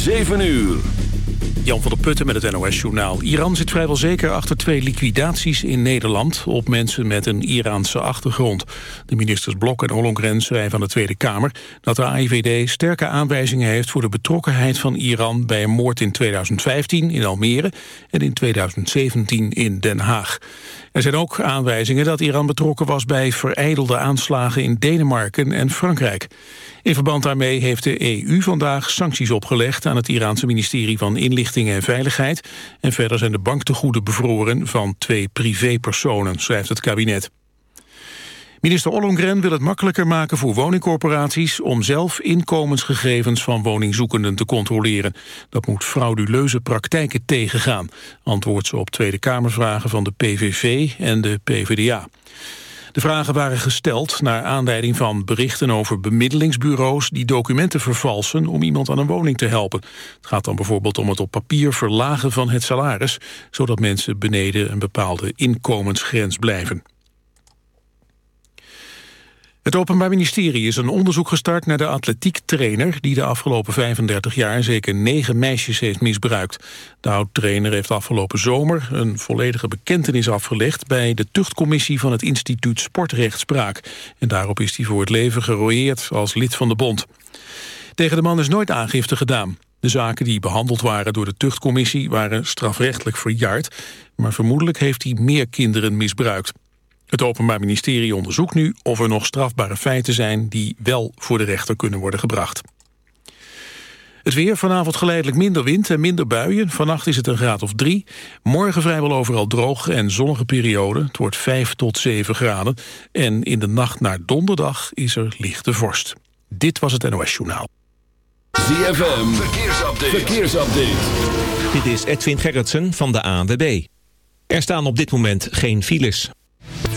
7 uur. Jan van der Putten met het NOS-journaal. Iran zit vrijwel zeker achter twee liquidaties in Nederland... op mensen met een Iraanse achtergrond. De ministers Blok en Ollongren schrijven aan de Tweede Kamer... dat de AIVD sterke aanwijzingen heeft voor de betrokkenheid van Iran... bij een moord in 2015 in Almere en in 2017 in Den Haag. Er zijn ook aanwijzingen dat Iran betrokken was bij vereidelde aanslagen in Denemarken en Frankrijk. In verband daarmee heeft de EU vandaag sancties opgelegd aan het Iraanse ministerie van Inlichting en Veiligheid. En verder zijn de banktegoeden bevroren van twee privépersonen, schrijft het kabinet. Minister Ollongren wil het makkelijker maken voor woningcorporaties om zelf inkomensgegevens van woningzoekenden te controleren. Dat moet frauduleuze praktijken tegengaan, antwoordt ze op Tweede Kamervragen van de PVV en de PvdA. De vragen waren gesteld naar aanleiding van berichten over bemiddelingsbureaus die documenten vervalsen om iemand aan een woning te helpen. Het gaat dan bijvoorbeeld om het op papier verlagen van het salaris, zodat mensen beneden een bepaalde inkomensgrens blijven. Het Openbaar Ministerie is een onderzoek gestart naar de atletiektrainer... die de afgelopen 35 jaar zeker negen meisjes heeft misbruikt. De oud-trainer heeft afgelopen zomer een volledige bekentenis afgelegd... bij de tuchtcommissie van het instituut Sportrechtspraak. En daarop is hij voor het leven gerooieerd als lid van de bond. Tegen de man is nooit aangifte gedaan. De zaken die behandeld waren door de tuchtcommissie waren strafrechtelijk verjaard... maar vermoedelijk heeft hij meer kinderen misbruikt. Het Openbaar Ministerie onderzoekt nu of er nog strafbare feiten zijn... die wel voor de rechter kunnen worden gebracht. Het weer, vanavond geleidelijk minder wind en minder buien. Vannacht is het een graad of drie. Morgen vrijwel overal droog en zonnige periode. Het wordt 5 tot 7 graden. En in de nacht naar donderdag is er lichte vorst. Dit was het NOS Journaal. ZFM, verkeersupdate. verkeersupdate. Dit is Edwin Gerritsen van de ANWB. Er staan op dit moment geen files.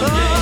someday.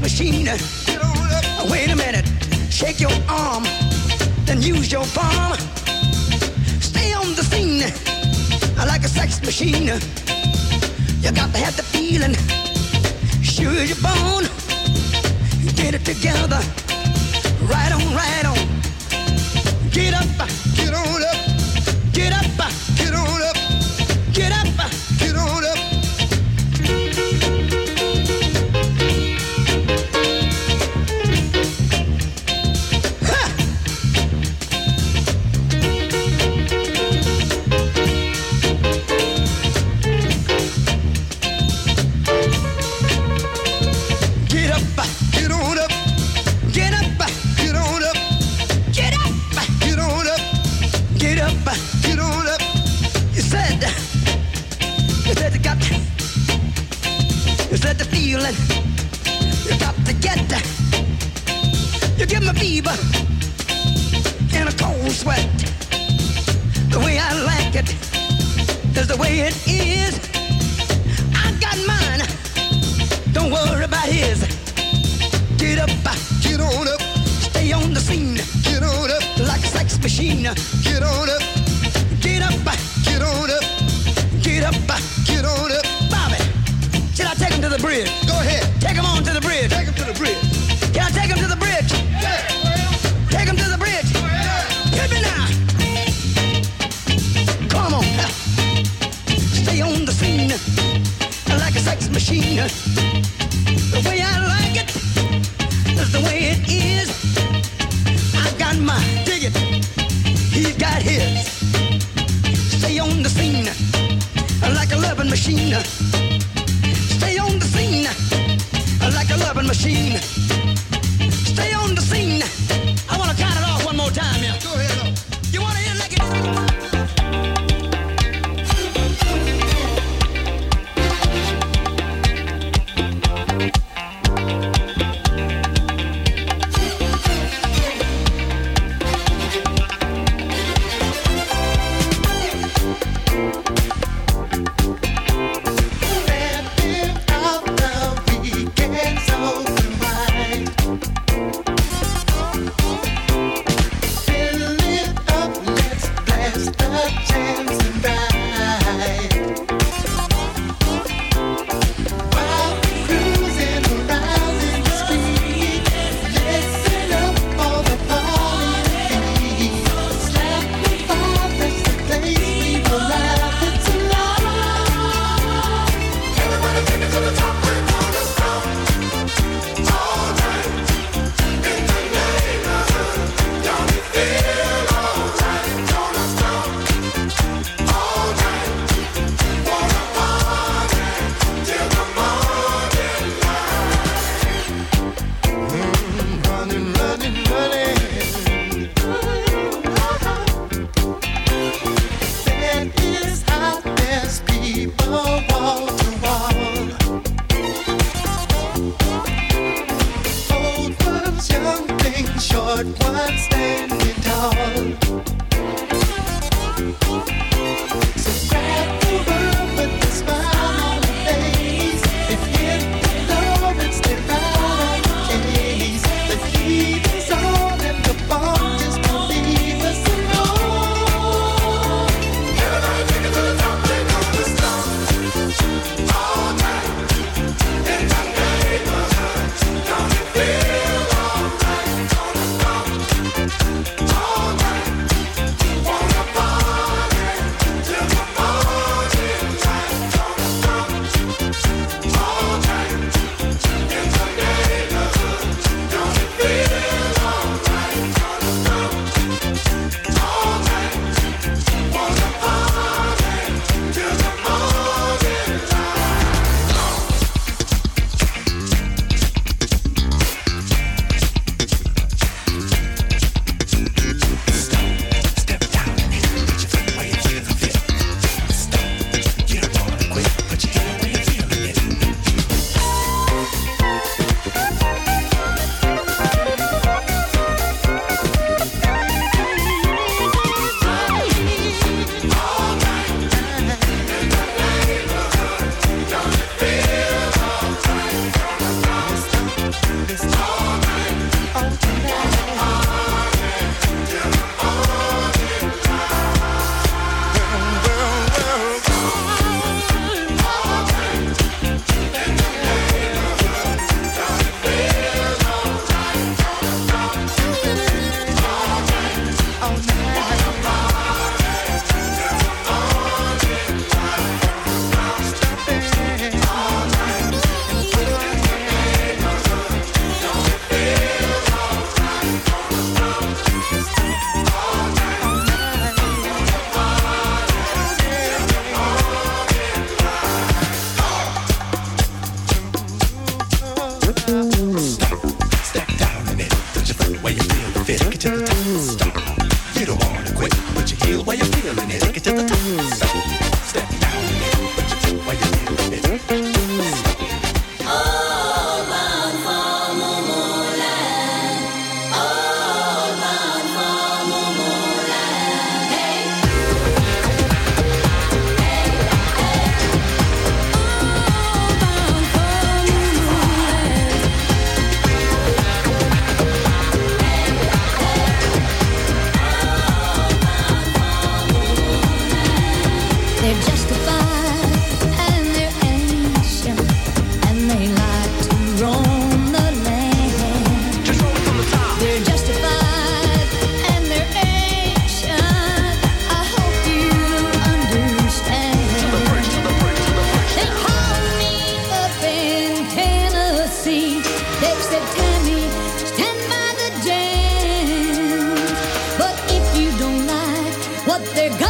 machine. Wait a minute, shake your arm, then use your palm. Stay on the scene like a sex machine. You got to have the feeling, sure you're born. Get it together, right on, right on. Get up, get on up, get up, the scene. Get on up like a sex machine. Get on up. Get up, get on up. Get up, get on up. Bobby, should I take him to the bridge? Go ahead. Take him on to the bridge. Take him to the bridge. Can I take him to the bridge? Take him to the bridge. Come on. Stay on the scene like a sex machine. The way I like it is the way it is. Dig it. He's got his. Stay on the scene like a loving machine. Stay on the scene like a loving machine. Stay on the scene. They're gone.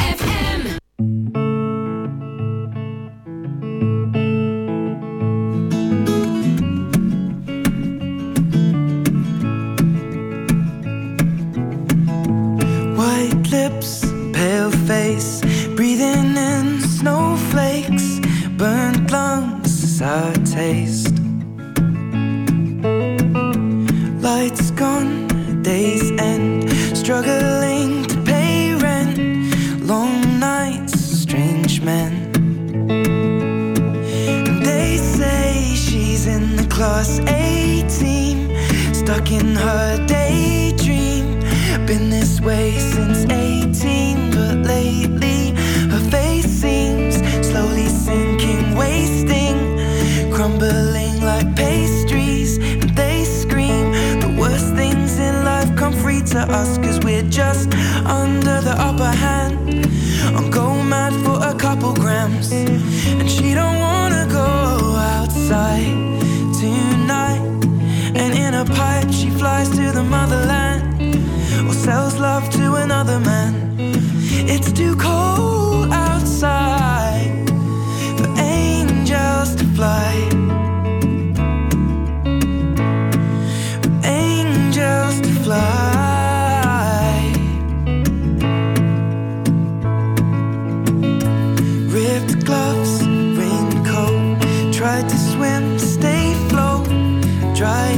another man. It's too cold outside for angels to fly. For angels to fly. Ripped gloves, raincoat, tried to swim, stay float, dry.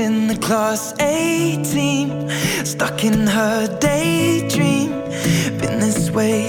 In the class A team, stuck in her daydream. Been this way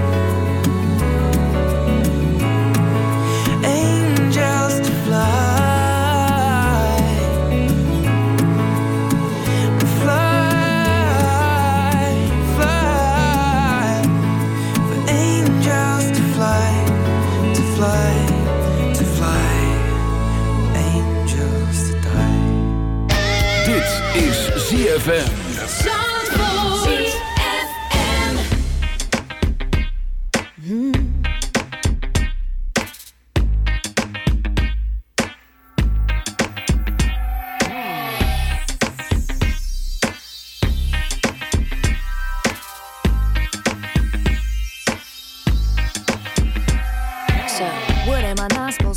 So,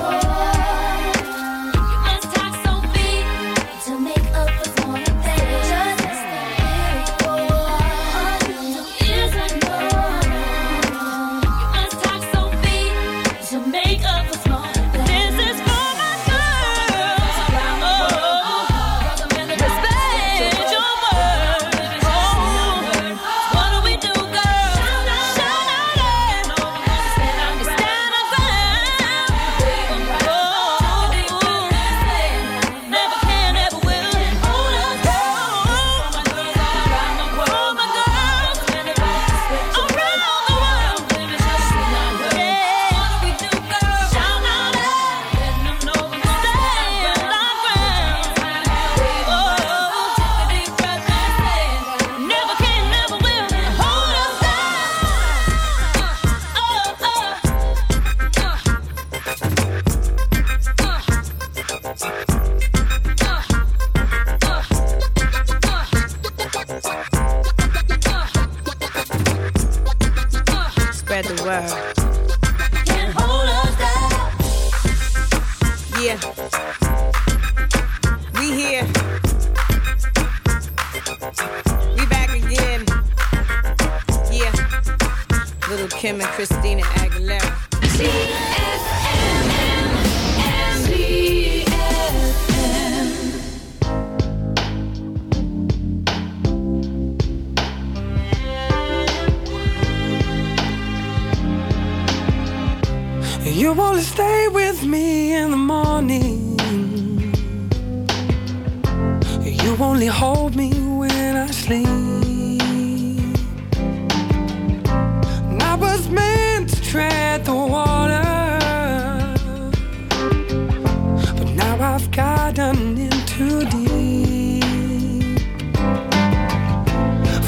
Cute, Lil' Kim and Christina Aguilera. You only stay with me in the morning. You only hold me when I sleep. the water. But now I've gotten in too deep.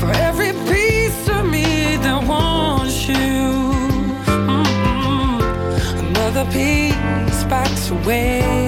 For every piece of me that wants you, mm -mm, another piece backs away.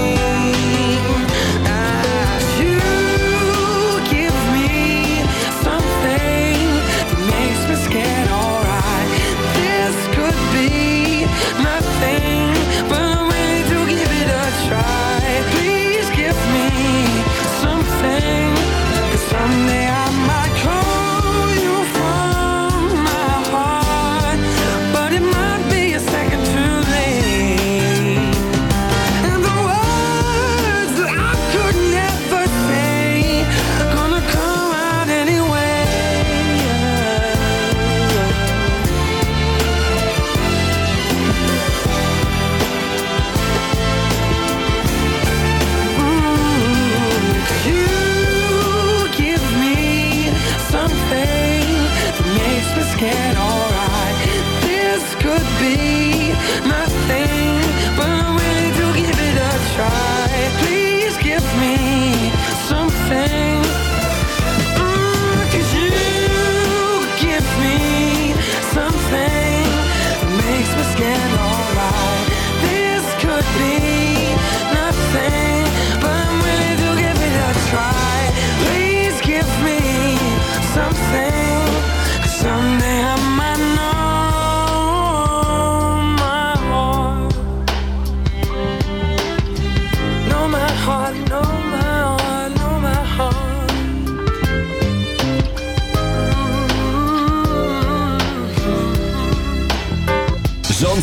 mim.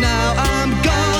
Now I'm gonna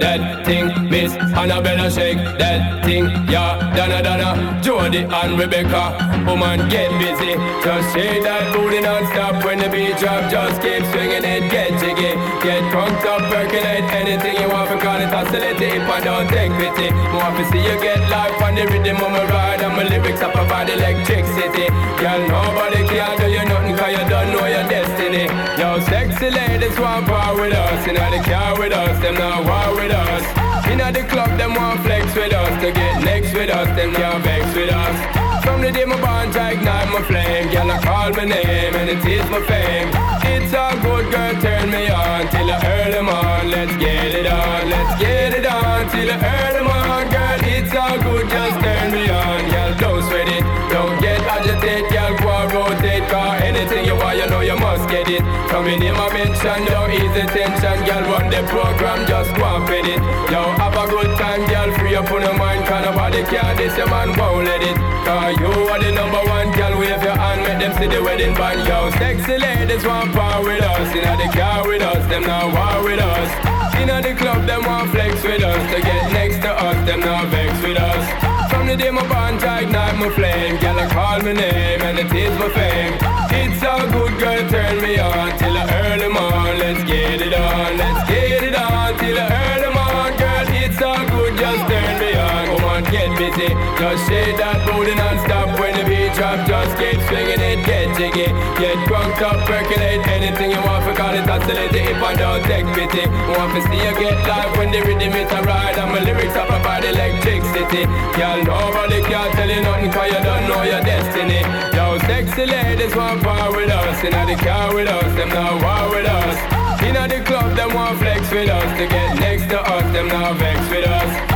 that thing. Miss Annabella shake that thing. Yeah, Donna Donna, Jody and Rebecca. Woman get busy. Just shake that booty non-stop when the beat drop. Just keep swinging it, get jiggy. Get drunk up, percolate anything you want because it's hostility. If I don't take pity, more to see you get life on the rhythm of my ride. And my lyrics up about electricity. Girl, nobody can do you nothing cause you don't know your destiny. Yo, sexy ladies want they care with us, them not war with us. Inna the club, them want flex with us. To get next with us, them not vex with us. From the day my bond I ignite my flame. Girl, I call my name and it is my fame. It's a good girl, turn me on Till I earn them on Let's get it on, let's get it on Till I earn them on Girl, it's a good, just turn me on. Girl, don't sweat it, don't get agitated. Girl, go and rotate Cause anything you want, you know you must get it. Come in my mention, no easy tension. Girl, run the program, just go and fit it. Yo, have a good time, girl, free up on your mind. Cause nobody care, this your man won't let it you are the number one, girl, wave your hand, make them see the wedding band, yo. Sexy ladies want power with us, inna the car with us, them now war with us. Inna the club, them want flex with us, to get next to us, them now vex with us. From the day my bond to ignite my flame Girl, I call my name and it is my fame It's a good girl, turn me on Till I early morn, let's get it on Let's get it on till I early morn Girl, it's all good, just turn me on on, busy. Just shake that booty non-stop When the beat drop, just keep swinging it Get jiggy, get drunk up, percolate Anything you want, for call it oscillate If I don't take pity. Want to see you get live when the rhythm is a ride. And my lyrics up about electricity. Girl, nobody can tell you nothing Cause you don't know your destiny. Yo, sexy ladies want power with us. Inna the car with us, them now war with us. Inna the club, them want flex with us. To get next to us, them now vex with us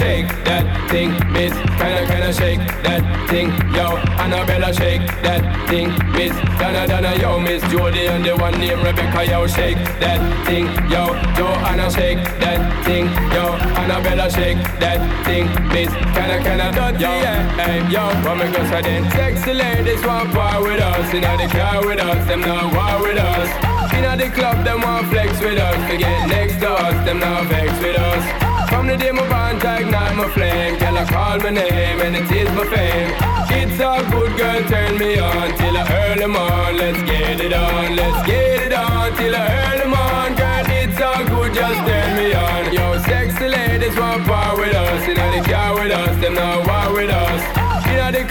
shake that thing, miss. Kinda, kinda shake that thing? Yo, Annabella, shake that thing, miss. Donna, Donna, yo, miss. Jody And the one named Rebecca, yo, shake that thing Yo, Joanna, shake that thing Yo, Annabella, shake that thing, miss. Kinda, kinda, dirty, yeah Hey, yo, me go say then Sexy ladies want power with us. Inna the car with us, them now war with us. Inna the club, them want flex with us. To get next to us, them now vex with us From the day my bond ignite my flame. Girl, I call my name and it is my fame. It's all good, girl, turn me on Till I early morn, let's get it on Let's get it on till I early morn. Girl, it's all good, just turn me on. Yo, sexy ladies want power with us. Inna the car with us, them now war with us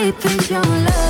deep your love